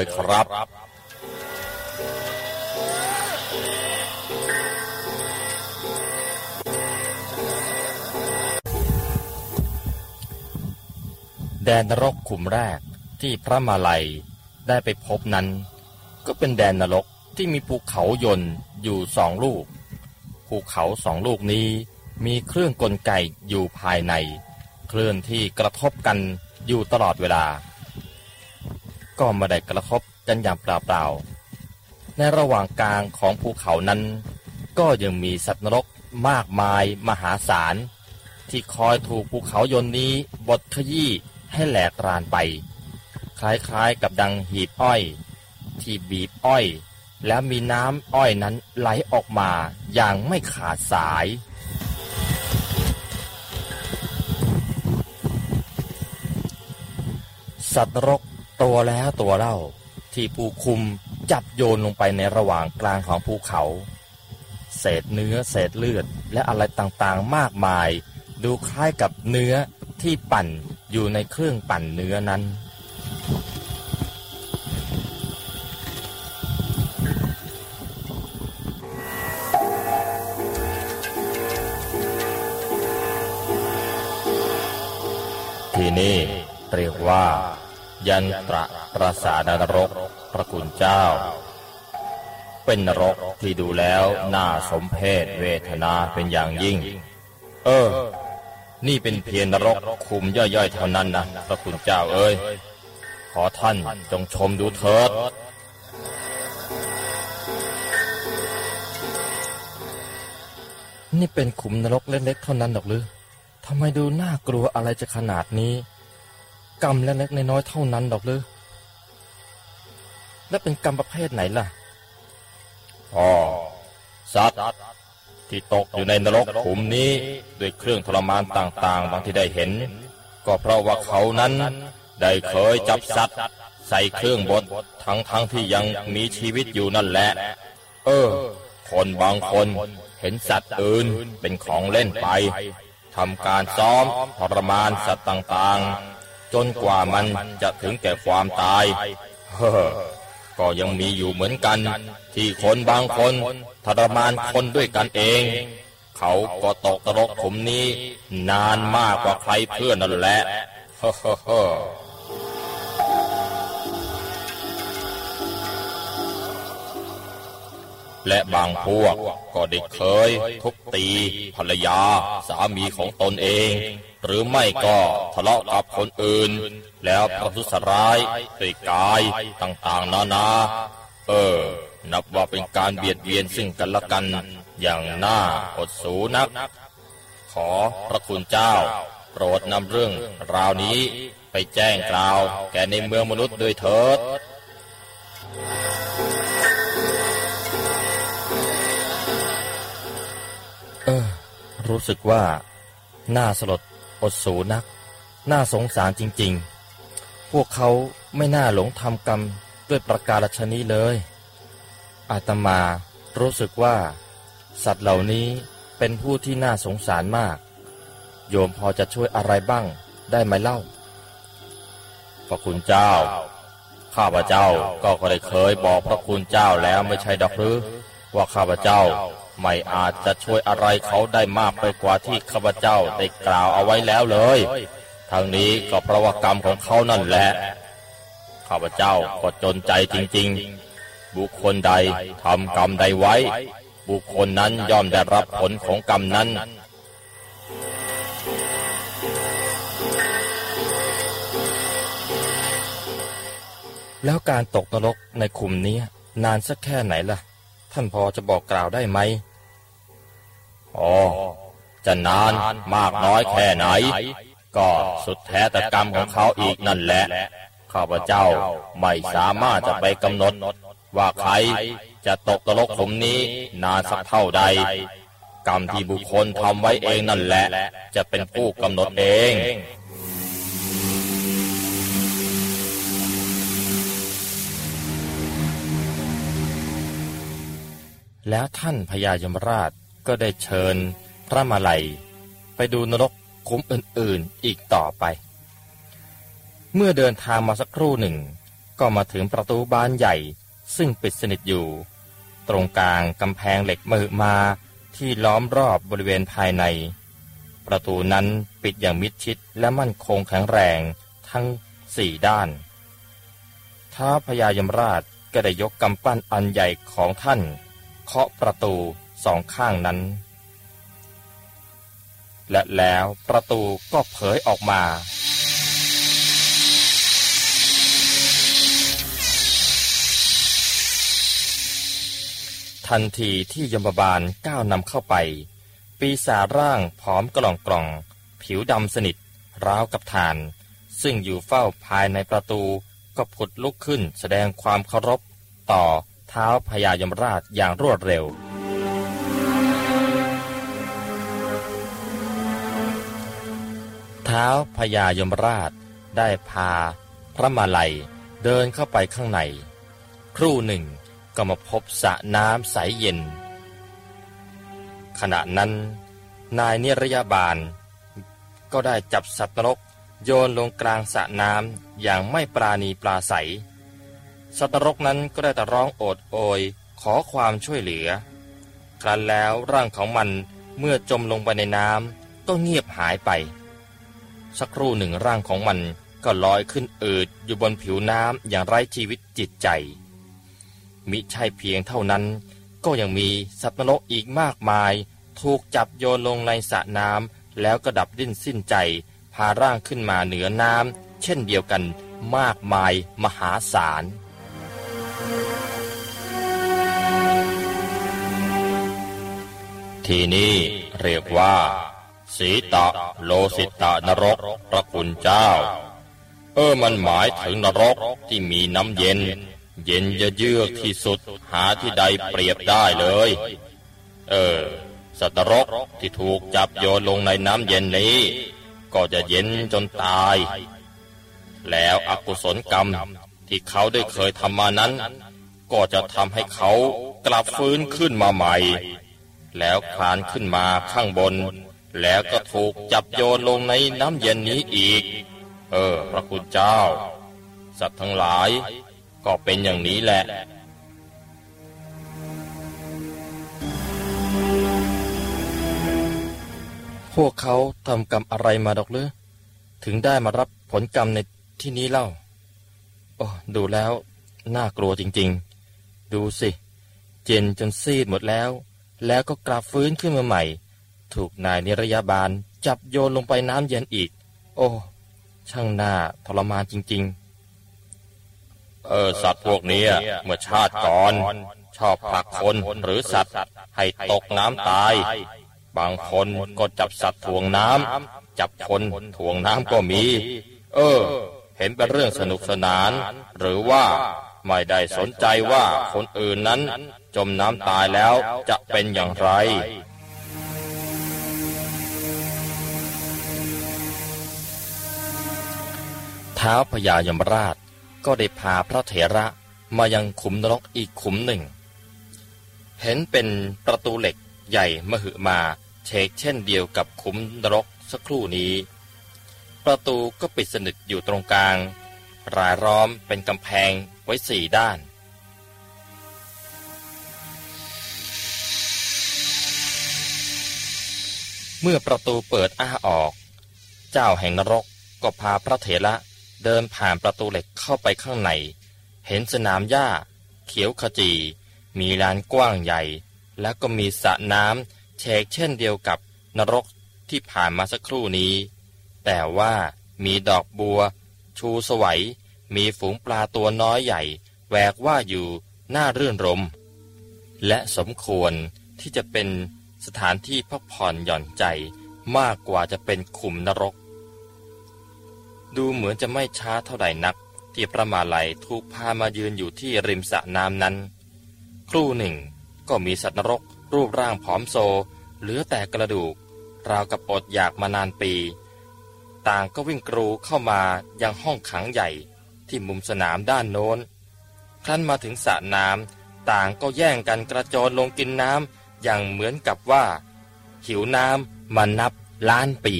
เลยครับ แดนนรกขุมแรกที่พระมาลัยได้ไปพบนั้น ก็เป็นแดนนรกที่มีภูเขายนต์อยู่สองลูก ภูเขาสองลูกนี้มีเครื่องกลไกอยู่ภายใน เคลื่อนที่กระทบกันอยู่ตลอดเวลา ก็ไม่ได้กระทบกันอย่างเปล่าๆ ในระหว่างกลางของภูเขานั้น ก็ยังมีสัตว์นรกมากมายมหาศาล ที่คอยถูกภูเขายนต์นี้บดขยี้ให้แหลกรานไป คล้ายๆกับดังหีบอ้อย ที่บีบอ้อย แล้วมีน้ำอ้อยนั้นไหลออกมาอย่างไม่ขาดสายสัตว์นรก ตัวแล้วตัวเล่าที่ผู้คุมจับโยนลงไปในระหว่างกลางของภูเขา เศษเนื้อเศษเลือดและอะไรต่างๆมากมาย ดูคล้ายกับเนื้อที่ปั่นอยู่ในเครื่องปั่นเนื้อนั้น ที่นี่เรียกว่า ยันตระประสาทนรกพระคุณเจ้า เป็นนรกที่ดูแล้วน่าสมเพศเวทนาเป็นอย่างยิ่ง เออ นี่เป็นเพียงนรกคุมย่อยๆเท่านั้นนะพระคุณเจ้าเอ้ย ขอท่านจงชมดูเถิดนี่เป็นขุมนรกเล็กๆเท่านั้นหรอกหรือทำไมดูน่ากลัวอะไรจะขนาดนี้ กรรมเล็กๆน้อยๆเท่านั้นหรอกหรือและเป็นกรรมประเภทไหนล่ะอ๋อสัตว์ที่ตกอยู่ในนรกขุมนี้ด้วยเครื่องทรมานต่างๆ บางที่ได้เห็น ก็เพราะว่าเขานั้นได้เคยจับสัตว์ใส่เครื่องบดทั้งๆทที่ยังมีชีวิตอยู่นั่นแหละ เออ คนบางคนเห็นสัตว์อื่นเป็นของเล่นไปทำการซ้อมทรมานสัตว์ต่างๆ จนกว่ามันจะถึงแก่ความตายเฮ้อก็ยังมีอยู่เหมือนกัน ที่คนบางคนทรมานคนด้วยกันเอง เขาก็ตกตรกขุมนี้ นานมากกว่าใครเพื่อนนั่นแหละเฮ้อเฮ้อเฮ้อและบางพวกก็ได้เคยทุบตีภรรยาสามีของตนเอง หรือไม่ก็ทะเลาะกับคนอื่น แล้วประทุษร้ายด้วยกายต่างๆนานา เออ นับว่าเป็นการเบียดเบียนซึ่งกันและกัน อย่างน่าอดสูนัก ขอพระคุณเจ้า โปรดนำเรื่องราวนี้ไปแจ้งกล่าว แก่ในเมืองมนุษย์ด้วยเถิดเออรู้สึกว่าน่าสลด อดสูนัก น่าสงสารจริงๆ พวกเขาไม่น่าหลงทำกรรมด้วยประการชนี้เลย อาตมารู้สึกว่า สัตว์เหล่านี้เป็นผู้ที่น่าสงสารมาก โยมพอจะช่วยอะไรบ้างได้ไหมเล่าพระคุณเจ้า ข้าพเจ้าก็ได้เคยบอกพระคุณเจ้าแล้วไม่ใช่ดอกหรือ ว่าข้าพเจ้าไม่อาจจะช่วยอะไรเขาได้มากไปกว่าที่ข้าพเจ้าได้กล่าวเอาไว้แล้วเลยทางนี้ก็เพราะว่ากรรมของเขานั่นแหละ ข้าพเจ้าก็จนใจจริง ๆ บุคคลใดทำกรรมใดไว้ บุคคลนั้นย่อมได้รับผลของกรรมนั้นแล้วการตกนรกในขุมนี้นานสักแค่ไหนล่ะ ท่านพอจะบอกกล่าวได้ไหมอ๋อจะนานมากน้อยแค่ไหน ก็สุดแท้แต่กรรมของเขาอีกนั่นแหละข้าพเจ้าไม่สามารถจะไปกำหนด ว่าใครจะตกตลกขุมนี้นานสักเท่าใด กรรมที่บุคคลทำไว้เองนั่นแหละ จะเป็นผู้กำหนดเอง แล้วท่านพญายมราชก็ได้เชิญพระมาลัย ไปดูนรกขุมอื่นๆอีกต่อไป เมื่อเดินทางมาสักครู่หนึ่ง ก็มาถึงประตูบานใหญ่ซึ่งปิดสนิทอยู่ ตรงกลางกำแพงเหล็กมือมาที่ล้อมรอบบริเวณภายใน ประตูนั้นปิดอย่างมิดชิดและมั่นคงแข็งแรงทั้งสี่ด้าน ท้าพญายมราชก็ได้ยกกำปั้นอันใหญ่ของท่าน เคาะประตูสองข้างนั้น และแล้วประตูก็เผยออกมา ทันทีที่ยมบาลก้าวนำเข้าไป ปีศาจร่างผอมกล่องกล่อง ผิวดำสนิทราวกับฐาน ซึ่งอยู่เฝ้าภายในประตูก็ผุดลุกขึ้นแสดงความเคารพต่อ เท้าพญายมราชอย่างรวดเร็ว เท้าพญายมราชได้พาพระมาลัยเดินเข้าไปข้างใน ครู่หนึ่งก็มาพบสระน้ำใสเย็น ขณะนั้น นายนิรยาบาล ก็ได้จับสัตว์นรกโยนลงกลางสระน้ำอย่างไม่ปราณีปลาใส สัตว์นรกนั้นก็ได้แต่ร้องโอดโอย ขอความช่วยเหลือ ครั้นแล้วร่างของมันเมื่อจมลงไปในน้ำก็เงียบหายไป สักครู่หนึ่งร่างของมันก็ลอยขึ้นอืดอยู่บนผิวน้ำอย่างไร้ชีวิตจิตใจ มิใช่เพียงเท่านั้น ก็ยังมีสัตว์นรกอีกมากมาย ถูกจับโยนลงในสระน้ำแล้วก็ดับดิ้นสิ้นใจ พาร่างขึ้นมาเหนือน้ำเช่นเดียวกันมากมายมหาศาล ที่นี่เรียกว่า สีตะโลสิตะนรกพระคุณเจ้า เออมันหมายถึงนรกที่มีน้ำเย็น เย็นจะเยือกที่สุดหาที่ใดเปรียบได้เลย เออ สัตว์นรกที่ถูกจับโยนลงในน้ำเย็นนี้ ก็จะเย็นจนตาย แล้วอกุศลกรรมที่เขาได้เคยทำมานั้น ก็จะทำให้เขากลับฟื้นขึ้นมาใหม่ แล้วคลานขึ้นมาข้างบน แล้วก็ถูกจับโยนลงในน้ำเย็นนี้อีก เออ พระคุณเจ้า สัตว์ทั้งหลายก็เป็นอย่างนี้แหละพวกเขาทำกรรมอะไรมาดอกหรือถึงได้มารับผลกรรมในที่นี้เล่าโอ้ดูแล้ว น่ากลัวจริง ๆ ดูสิ เจนจนซีดหมดแล้ว แล้วก็กลับฟื้นขึ้นมาใหม่ ถูกนายนิรยาบาลจับโยนลงไปน้ำเย็นอีก โอ้ ช่างน่าทรมานจริง ๆ เออ สัตว์พวกนี้เมื่อชาติก่อน ชอบผลักคนหรือสัตว์ ให้ตกน้ำตาย บางคนก็จับสัตว์ถ่วงน้ำจับคนถ่วงน้ำก็มี เออ เห็นเป็นเรื่องสนุกสนาน หรือว่าไม่ได้สนใจว่าคนอื่นนั้น จมน้ำตายแล้วจะเป็นอย่างไร ท้าพญายมราชก็ได้พาพระเถระมายังขุมนรกอีกขุมหนึ่ง เห็นเป็นประตูเหล็กใหญ่มหึมาเชกเช่นเดียวกับขุมนรกสักครู่นี้ ประตูก็ปิดสนิทอยู่ตรงกลาง รายล้อมเป็นกำแพงไว้สี่ด้าน เมื่อประตูเปิดอ้าออก เจ้าแห่งนรกก็พาพระเถระเดินผ่านประตูเหล็กเข้าไปข้างใน เห็นสนามหญ้า เขียวขจี มีลานกว้างใหญ่ แล้วก็มีสระน้ำแฉกเช่นเดียวกับนรกที่ผ่านมาสักครู่นี้ แต่ว่ามีดอกบัว ชูสวัย มีฝูงปลาตัวน้อยใหญ่แหวกว่าอยู่หน้ารื่นรม และสมควรที่จะเป็น สถานที่พักผ่อนหย่อนใจมากกว่าจะเป็นขุมนรก ดูเหมือนจะไม่ช้าเท่าไหร่นัก ที่พระมาลัยถูกพามายืนอยู่ที่ริมสระน้ำนั้น ครู่หนึ่งก็มีสัตว์นรก รูปร่างผอมโซ เหลือแต่กระดูก ราวกับอดอยากมานานปี ต่างก็วิ่งกรูเข้ามายังห้องขังใหญ่ที่มุมสนามด้านโน้นครั้นมาถึงสระน้ำต่างก็แย่งกันกระโจนลงกินน้ำ อย่างเหมือนกับว่า หิวน้ำมานับล้านปี